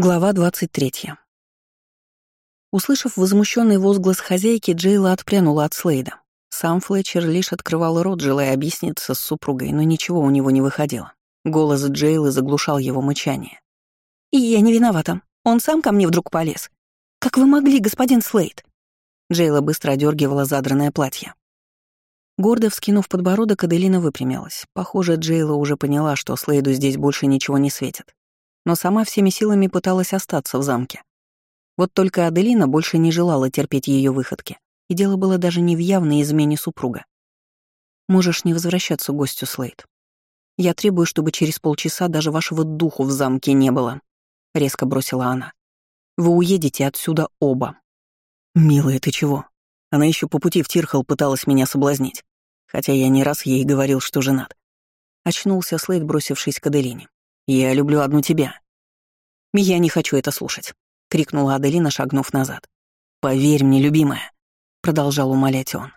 Глава 23. Услышав возмущенный возглас хозяйки, Джейла отпрянула от Слейда. Сам Флетчер лишь открывал рот, желая объясниться с супругой, но ничего у него не выходило. Голос Джейлы заглушал его мычание. «И я не виновата. Он сам ко мне вдруг полез. Как вы могли, господин Слейд?» Джейла быстро одергивала задранное платье. Гордо вскинув подбородок, Аделина выпрямилась. Похоже, Джейла уже поняла, что Слейду здесь больше ничего не светит но сама всеми силами пыталась остаться в замке. Вот только Аделина больше не желала терпеть ее выходки, и дело было даже не в явной измене супруга. «Можешь не возвращаться гостю, Слейд. Я требую, чтобы через полчаса даже вашего духу в замке не было», — резко бросила она. «Вы уедете отсюда оба». «Милая, ты чего? Она еще по пути в Тирхал пыталась меня соблазнить, хотя я не раз ей говорил, что женат». Очнулся Слейд, бросившись к Аделине. «Я люблю одну тебя». «Я не хочу это слушать», — крикнула Аделина, шагнув назад. «Поверь мне, любимая», — продолжал умолять он.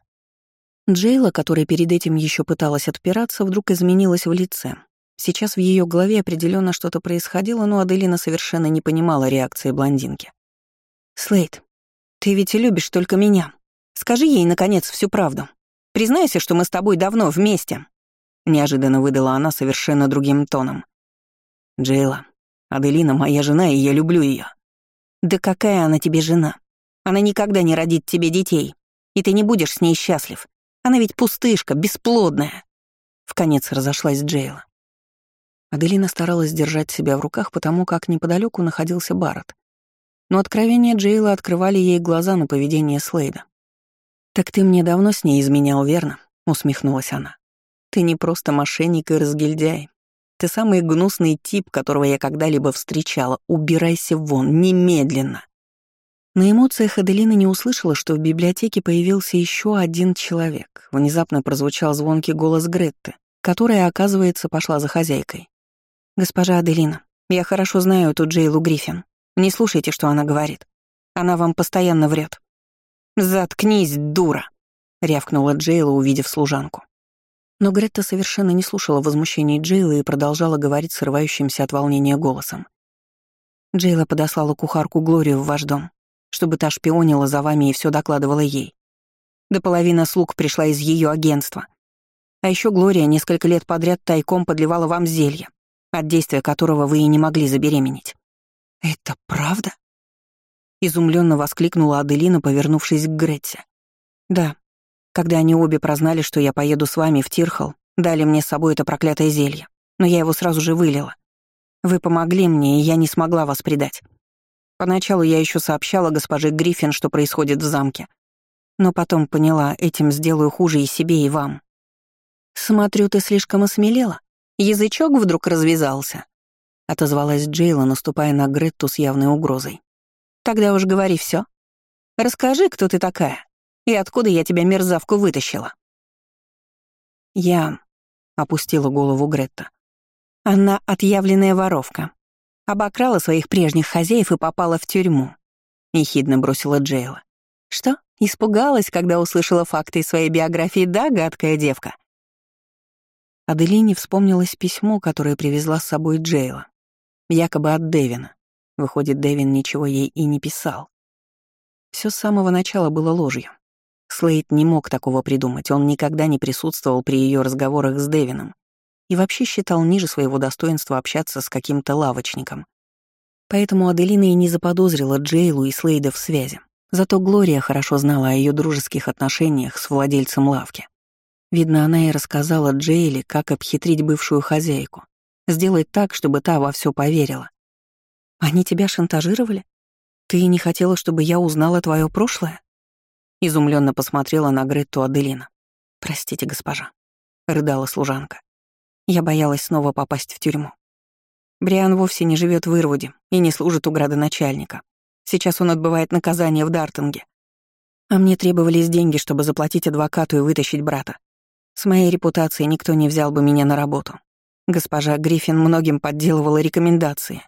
Джейла, которая перед этим еще пыталась отпираться, вдруг изменилась в лице. Сейчас в ее голове определенно что-то происходило, но Аделина совершенно не понимала реакции блондинки. «Слейд, ты ведь любишь только меня. Скажи ей, наконец, всю правду. Признайся, что мы с тобой давно вместе», — неожиданно выдала она совершенно другим тоном. Джейла, Аделина моя жена, и я люблю ее. Да какая она тебе жена? Она никогда не родит тебе детей, и ты не будешь с ней счастлив. Она ведь пустышка, бесплодная. В конец разошлась Джейла. Аделина старалась держать себя в руках, потому как неподалеку находился Барретт. Но откровения Джейла открывали ей глаза на поведение Слейда. «Так ты мне давно с ней изменял, верно?» — усмехнулась она. «Ты не просто мошенник и разгильдяй, ты самый гнусный тип, которого я когда-либо встречала. Убирайся вон, немедленно. На эмоциях Аделина не услышала, что в библиотеке появился еще один человек. Внезапно прозвучал звонкий голос Гретты, которая, оказывается, пошла за хозяйкой. «Госпожа Аделина, я хорошо знаю эту Джейлу Гриффин. Не слушайте, что она говорит. Она вам постоянно врет. «Заткнись, дура!» — рявкнула Джейла, увидев служанку. Но Гретта совершенно не слушала возмущений Джейла и продолжала говорить срывающимся от волнения голосом. Джейла подослала кухарку Глорию в ваш дом, чтобы та шпионила за вами и все докладывала ей. До половины слуг пришла из ее агентства. А еще Глория несколько лет подряд тайком подливала вам зелье, от действия которого вы и не могли забеременеть. «Это правда?» Изумленно воскликнула Аделина, повернувшись к Гретте. «Да, когда они обе прознали, что я поеду с вами в Тирхал, дали мне с собой это проклятое зелье, но я его сразу же вылила. Вы помогли мне, и я не смогла вас предать. Поначалу я еще сообщала госпоже Гриффин, что происходит в замке. Но потом поняла, этим сделаю хуже и себе, и вам. «Смотрю, ты слишком осмелела. Язычок вдруг развязался», — отозвалась Джейла, наступая на Гретту с явной угрозой. «Тогда уж говори все. Расскажи, кто ты такая, и откуда я тебя, мерзавку, вытащила?» «Я...» — опустила голову Гретта. «Она отъявленная воровка. Обокрала своих прежних хозяев и попала в тюрьму», — ехидно бросила Джейла. «Что, испугалась, когда услышала факты из своей биографии, да, гадкая девка?» Аделине вспомнилось письмо, которое привезла с собой Джейла. Якобы от Дэвина. Выходит, Дэвин ничего ей и не писал. Все с самого начала было ложью. Слейд не мог такого придумать, он никогда не присутствовал при ее разговорах с Дэвином и вообще считал ниже своего достоинства общаться с каким-то лавочником. Поэтому Аделина и не заподозрила Джейлу и Слейда в связи. Зато Глория хорошо знала о ее дружеских отношениях с владельцем лавки. Видно, она и рассказала Джейле, как обхитрить бывшую хозяйку, сделать так, чтобы та во все поверила. «Они тебя шантажировали? Ты не хотела, чтобы я узнала твое прошлое?» Изумленно посмотрела на Гретту Аделина. «Простите, госпожа», — рыдала служанка. Я боялась снова попасть в тюрьму. Бриан вовсе не живет в Ирвуде и не служит у градоначальника. Сейчас он отбывает наказание в Дартинге. А мне требовались деньги, чтобы заплатить адвокату и вытащить брата. С моей репутацией никто не взял бы меня на работу. Госпожа Гриффин многим подделывала рекомендации.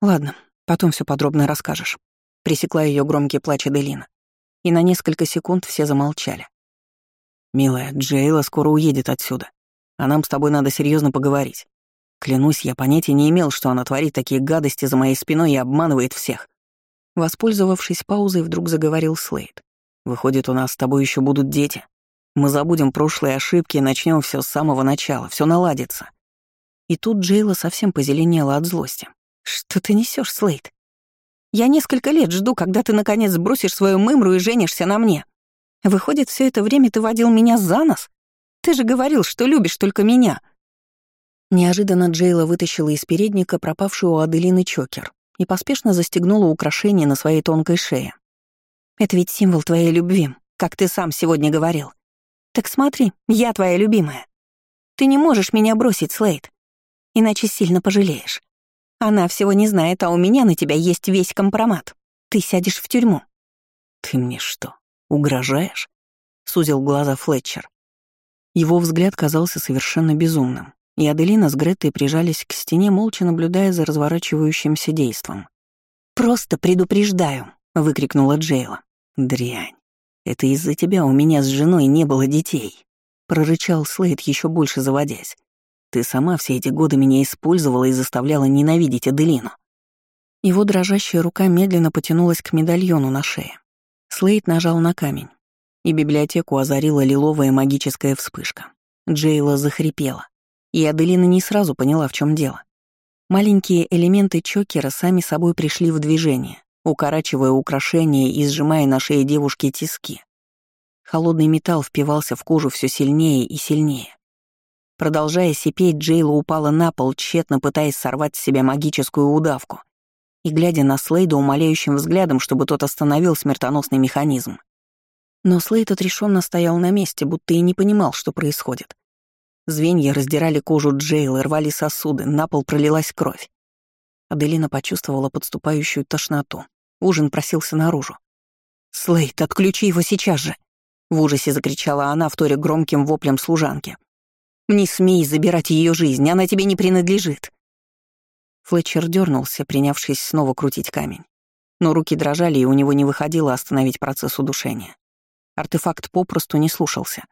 Ладно, потом все подробно расскажешь. Пресекла ее громкий плач Аделина и на несколько секунд все замолчали. «Милая, Джейла скоро уедет отсюда, а нам с тобой надо серьезно поговорить. Клянусь, я понятия не имел, что она творит такие гадости за моей спиной и обманывает всех. Воспользовавшись паузой, вдруг заговорил Слейд. «Выходит, у нас с тобой еще будут дети. Мы забудем прошлые ошибки и начнем все с самого начала, все наладится». И тут Джейла совсем позеленела от злости. «Что ты несешь, Слейд? Я несколько лет жду, когда ты наконец сбросишь свою мымру и женишься на мне. Выходит, все это время ты водил меня за нос? Ты же говорил, что любишь только меня». Неожиданно Джейла вытащила из передника пропавшую у Аделины чокер и поспешно застегнула украшение на своей тонкой шее. «Это ведь символ твоей любви, как ты сам сегодня говорил. Так смотри, я твоя любимая. Ты не можешь меня бросить, Слейд, иначе сильно пожалеешь. Она всего не знает, а у меня на тебя есть весь компромат. Ты сядешь в тюрьму». «Ты мне что, угрожаешь?» — сузил глаза Флетчер. Его взгляд казался совершенно безумным и Аделина с Гретой прижались к стене, молча наблюдая за разворачивающимся действом. «Просто предупреждаю», — выкрикнула Джейла. «Дрянь. Это из-за тебя у меня с женой не было детей», — прорычал Слейд, еще больше заводясь. «Ты сама все эти годы меня использовала и заставляла ненавидеть Аделину». Его дрожащая рука медленно потянулась к медальону на шее. Слейд нажал на камень, и библиотеку озарила лиловая магическая вспышка. Джейла захрипела и Аделина не сразу поняла, в чем дело. Маленькие элементы чокера сами собой пришли в движение, укорачивая украшения и сжимая на шее девушки тиски. Холодный металл впивался в кожу все сильнее и сильнее. Продолжая сипеть, Джейла упала на пол, тщетно пытаясь сорвать с себя магическую удавку и глядя на Слейда умоляющим взглядом, чтобы тот остановил смертоносный механизм. Но Слейд отрешенно стоял на месте, будто и не понимал, что происходит. Звенья раздирали кожу Джейл, рвали сосуды, на пол пролилась кровь. Аделина почувствовала подступающую тошноту. Ужин просился наружу. «Слейд, отключи его сейчас же!» В ужасе закричала она, вторя громким воплем служанки. «Не смей забирать ее жизнь, она тебе не принадлежит!» Флетчер дернулся, принявшись снова крутить камень. Но руки дрожали, и у него не выходило остановить процесс удушения. Артефакт попросту не слушался.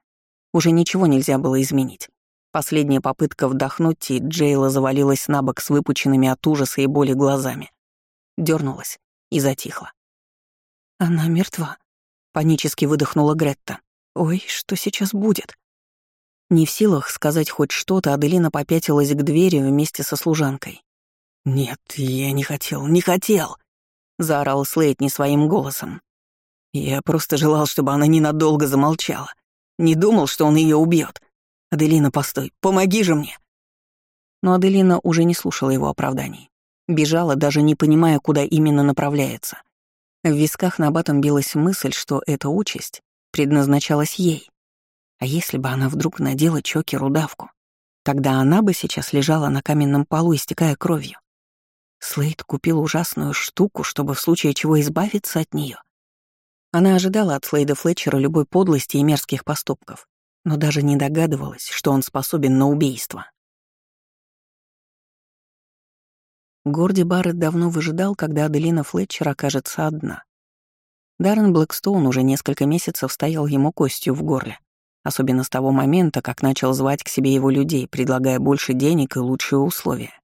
Уже ничего нельзя было изменить. Последняя попытка вдохнуть, и Джейла завалилась на бок с выпученными от ужаса и боли глазами. Дернулась и затихла. «Она мертва», — панически выдохнула Гретта. «Ой, что сейчас будет?» Не в силах сказать хоть что-то, Аделина попятилась к двери вместе со служанкой. «Нет, я не хотел, не хотел!» — заорал Слейд не своим голосом. «Я просто желал, чтобы она ненадолго замолчала. Не думал, что он ее убьет. «Аделина, постой, помоги же мне!» Но Аделина уже не слушала его оправданий. Бежала, даже не понимая, куда именно направляется. В висках на батом билась мысль, что эта участь предназначалась ей. А если бы она вдруг надела чокеру давку, тогда она бы сейчас лежала на каменном полу, истекая кровью. Слейд купил ужасную штуку, чтобы в случае чего избавиться от нее. Она ожидала от Слейда Флетчера любой подлости и мерзких поступков но даже не догадывалась, что он способен на убийство. Горди Барретт давно выжидал, когда Аделина Флетчер окажется одна. Даррен Блэкстоун уже несколько месяцев стоял ему костью в горле, особенно с того момента, как начал звать к себе его людей, предлагая больше денег и лучшие условия.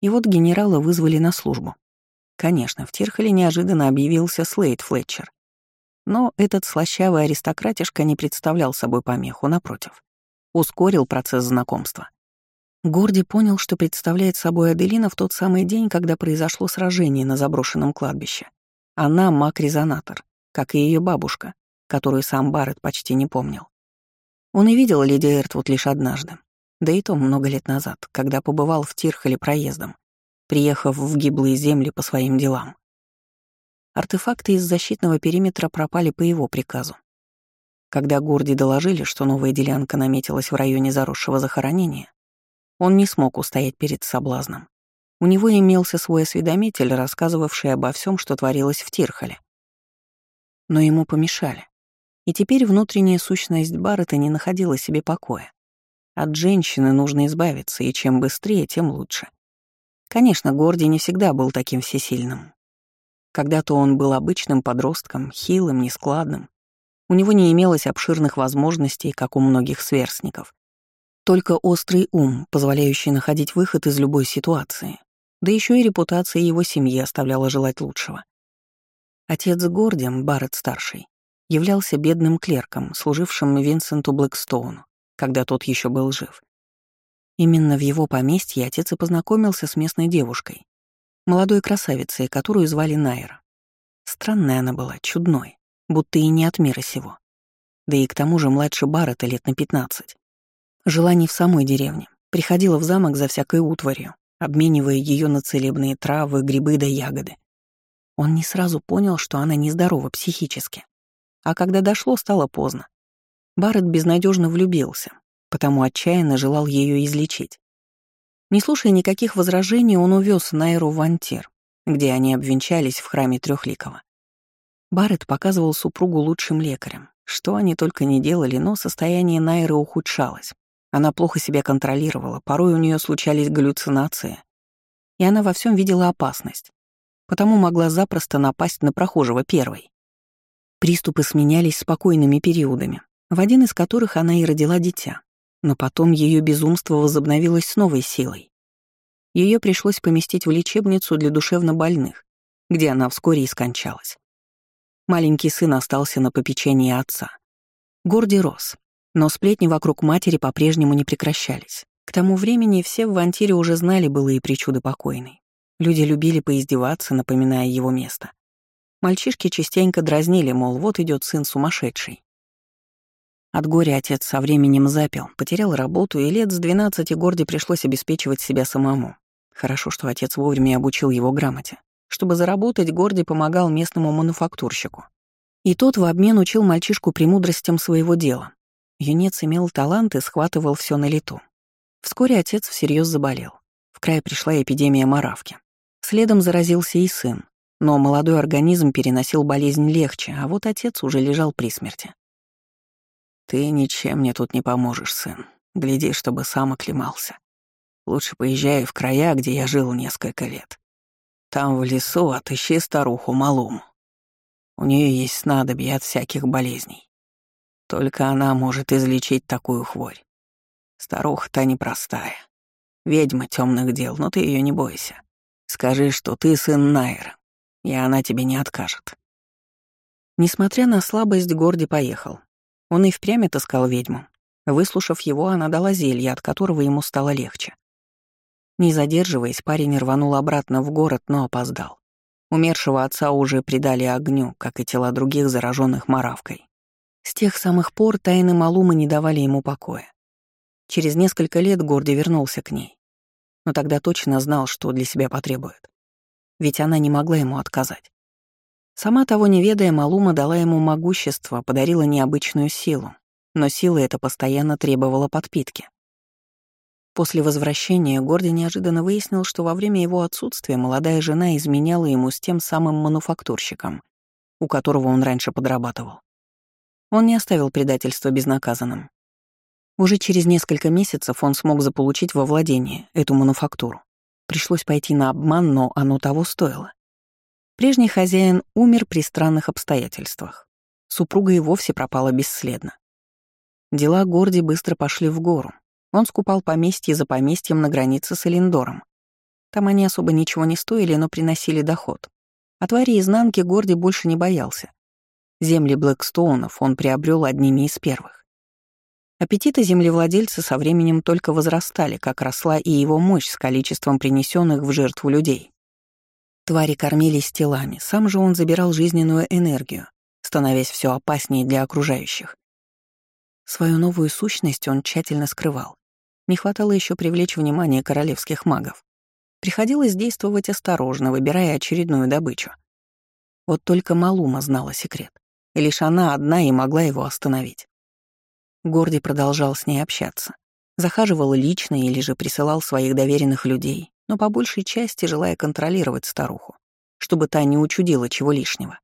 И вот генерала вызвали на службу. Конечно, в Тирхоле неожиданно объявился Слейд Флетчер, но этот слащавый аристократишка не представлял собой помеху, напротив. Ускорил процесс знакомства. Горди понял, что представляет собой Аделина в тот самый день, когда произошло сражение на заброшенном кладбище. Она — маг-резонатор, как и ее бабушка, которую сам Барретт почти не помнил. Он и видел леди Эртвуд лишь однажды, да и то много лет назад, когда побывал в Тирхоле проездом, приехав в гиблые земли по своим делам. Артефакты из защитного периметра пропали по его приказу. Когда Горди доложили, что новая делянка наметилась в районе заросшего захоронения, он не смог устоять перед соблазном. У него имелся свой осведомитель, рассказывавший обо всем, что творилось в Тирхоле. Но ему помешали. И теперь внутренняя сущность Баррета не находила себе покоя. От женщины нужно избавиться, и чем быстрее, тем лучше. Конечно, Горди не всегда был таким всесильным. Когда-то он был обычным подростком, хилым, нескладным. У него не имелось обширных возможностей, как у многих сверстников. Только острый ум, позволяющий находить выход из любой ситуации. Да еще и репутация его семьи оставляла желать лучшего. Отец Гордием, Барретт-старший, являлся бедным клерком, служившим Винсенту Блэкстоуну, когда тот еще был жив. Именно в его поместье отец и познакомился с местной девушкой, молодой красавицей, которую звали Найра. Странная она была, чудной, будто и не от мира сего. Да и к тому же младше Баррета лет на пятнадцать. Жила не в самой деревне, приходила в замок за всякой утварью, обменивая ее на целебные травы, грибы да ягоды. Он не сразу понял, что она нездорова психически. А когда дошло, стало поздно. Барретт безнадежно влюбился, потому отчаянно желал ее излечить. Не слушая никаких возражений, он увез Найру в Антир, где они обвенчались в храме Трехликова. Барретт показывал супругу лучшим лекарям. Что они только не делали, но состояние Найры ухудшалось. Она плохо себя контролировала, порой у нее случались галлюцинации, и она во всем видела опасность, потому могла запросто напасть на прохожего первой. Приступы сменялись спокойными периодами, в один из которых она и родила дитя, но потом ее безумство возобновилось с новой силой. Ее пришлось поместить в лечебницу для душевнобольных, где она вскоре и скончалась. Маленький сын остался на попечении отца. Горди рос, но сплетни вокруг матери по-прежнему не прекращались. К тому времени все в Вантире уже знали былые причуды покойной. Люди любили поиздеваться, напоминая его место. Мальчишки частенько дразнили, мол, вот идет сын сумасшедший. От горя отец со временем запил, потерял работу, и лет с 12 Горде пришлось обеспечивать себя самому. Хорошо, что отец вовремя обучил его грамоте. Чтобы заработать, Горди помогал местному мануфактурщику. И тот в обмен учил мальчишку премудростям своего дела. Юнец имел талант и схватывал все на лету. Вскоре отец всерьез заболел. В край пришла эпидемия маравки. Следом заразился и сын, но молодой организм переносил болезнь легче, а вот отец уже лежал при смерти. «Ты ничем мне тут не поможешь, сын. Гляди, чтобы сам оклемался. Лучше поезжай в края, где я жил несколько лет. Там в лесу отыщи старуху Малуму. У нее есть снадобье от всяких болезней. Только она может излечить такую хворь. Старуха-то непростая. Ведьма темных дел, но ты ее не бойся. Скажи, что ты сын Найра, и она тебе не откажет. Несмотря на слабость, Горди поехал. Он и впрямь отыскал ведьму. Выслушав его, она дала зелье, от которого ему стало легче. Не задерживаясь, парень рванул обратно в город, но опоздал. Умершего отца уже предали огню, как и тела других зараженных маравкой. С тех самых пор тайны Малумы не давали ему покоя. Через несколько лет Горди вернулся к ней. Но тогда точно знал, что для себя потребует. Ведь она не могла ему отказать. Сама того не ведая, Малума дала ему могущество, подарила необычную силу, но сила эта постоянно требовала подпитки. После возвращения Горди неожиданно выяснил, что во время его отсутствия молодая жена изменяла ему с тем самым мануфактурщиком, у которого он раньше подрабатывал. Он не оставил предательство безнаказанным. Уже через несколько месяцев он смог заполучить во владение эту мануфактуру. Пришлось пойти на обман, но оно того стоило. Прежний хозяин умер при странных обстоятельствах. Супруга и вовсе пропала бесследно. Дела Горди быстро пошли в гору. Он скупал поместье за поместьем на границе с Элиндором. Там они особо ничего не стоили, но приносили доход. А твари изнанки Горди больше не боялся. Земли Блэкстоунов он приобрел одними из первых. Аппетиты землевладельца со временем только возрастали, как росла и его мощь с количеством принесенных в жертву людей. Твари кормились телами, сам же он забирал жизненную энергию, становясь все опаснее для окружающих. Свою новую сущность он тщательно скрывал. Не хватало еще привлечь внимание королевских магов. Приходилось действовать осторожно, выбирая очередную добычу. Вот только Малума знала секрет, и лишь она одна и могла его остановить. Горди продолжал с ней общаться. Захаживал лично или же присылал своих доверенных людей, но по большей части желая контролировать старуху, чтобы та не учудила чего лишнего.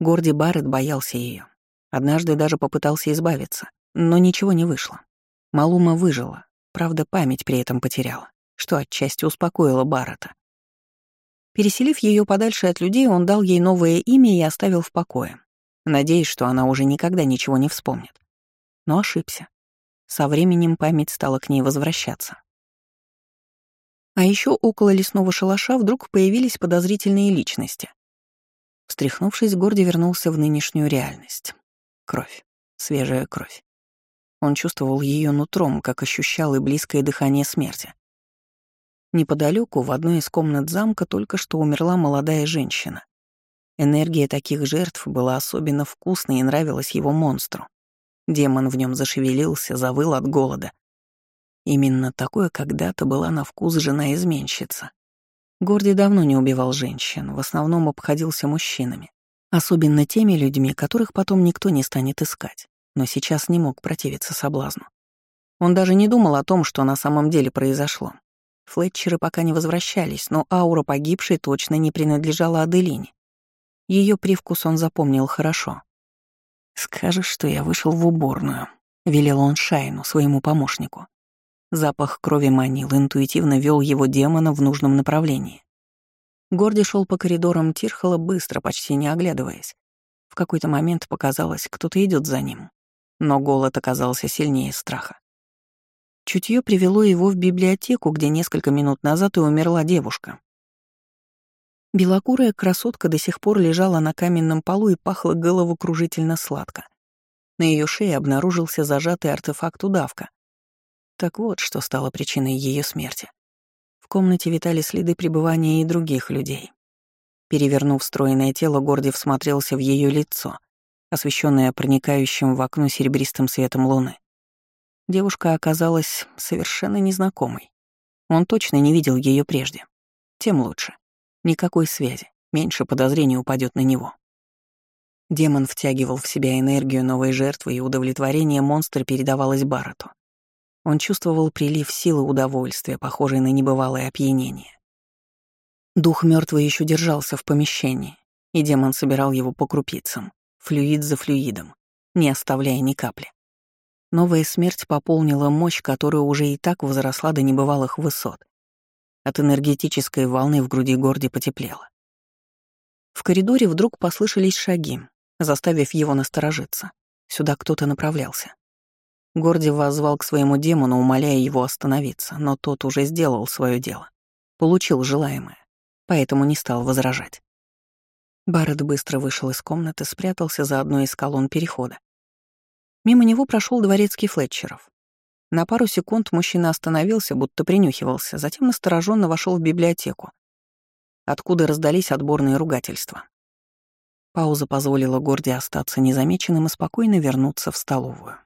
Горди Барретт боялся ее. Однажды даже попытался избавиться, но ничего не вышло. Малума выжила, правда, память при этом потеряла, что отчасти успокоило Баррета. Переселив ее подальше от людей, он дал ей новое имя и оставил в покое, надеясь, что она уже никогда ничего не вспомнит. Но ошибся. Со временем память стала к ней возвращаться. А еще около лесного шалаша вдруг появились подозрительные личности. Встряхнувшись, Горди вернулся в нынешнюю реальность. Кровь. Свежая кровь. Он чувствовал ее нутром, как ощущал и близкое дыхание смерти. Неподалеку, в одной из комнат замка, только что умерла молодая женщина. Энергия таких жертв была особенно вкусной и нравилась его монстру. Демон в нем зашевелился, завыл от голода. Именно такое когда-то была на вкус жена-изменщица. Горди давно не убивал женщин, в основном обходился мужчинами. Особенно теми людьми, которых потом никто не станет искать, но сейчас не мог противиться соблазну. Он даже не думал о том, что на самом деле произошло. Флетчеры пока не возвращались, но аура погибшей точно не принадлежала Аделине. Ее привкус он запомнил хорошо. «Скажешь, что я вышел в уборную», — велел он Шайну, своему помощнику. Запах крови манил, интуитивно вел его демона в нужном направлении. Горди шел по коридорам Тирхала быстро, почти не оглядываясь. В какой-то момент показалось, кто-то идет за ним. Но голод оказался сильнее страха. Чутье привело его в библиотеку, где несколько минут назад и умерла девушка. Белокурая красотка до сих пор лежала на каменном полу и пахла головокружительно сладко. На ее шее обнаружился зажатый артефакт удавка. Так вот, что стало причиной ее смерти. В комнате витали следы пребывания и других людей. Перевернув стройное тело, Гордив всмотрелся в ее лицо, освещенное проникающим в окно серебристым светом луны. Девушка оказалась совершенно незнакомой. Он точно не видел ее прежде. Тем лучше. Никакой связи, меньше подозрений упадет на него. Демон втягивал в себя энергию новой жертвы, и удовлетворение монстра передавалось Баррету. Он чувствовал прилив силы удовольствия, похожий на небывалое опьянение. Дух мертвый еще держался в помещении, и демон собирал его по крупицам, флюид за флюидом, не оставляя ни капли. Новая смерть пополнила мощь, которая уже и так возросла до небывалых высот, от энергетической волны в груди Горди потеплело. В коридоре вдруг послышались шаги, заставив его насторожиться. Сюда кто-то направлялся. Горди воззвал к своему демону, умоляя его остановиться, но тот уже сделал свое дело. Получил желаемое, поэтому не стал возражать. Барретт быстро вышел из комнаты, спрятался за одной из колонн перехода. Мимо него прошел дворецкий Флетчеров. На пару секунд мужчина остановился, будто принюхивался, затем настороженно вошел в библиотеку, откуда раздались отборные ругательства. Пауза позволила Горди остаться незамеченным и спокойно вернуться в столовую.